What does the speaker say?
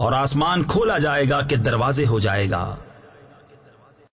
اور آسمان کھولا جائے گا کہ دروازے ہو جائے گا۔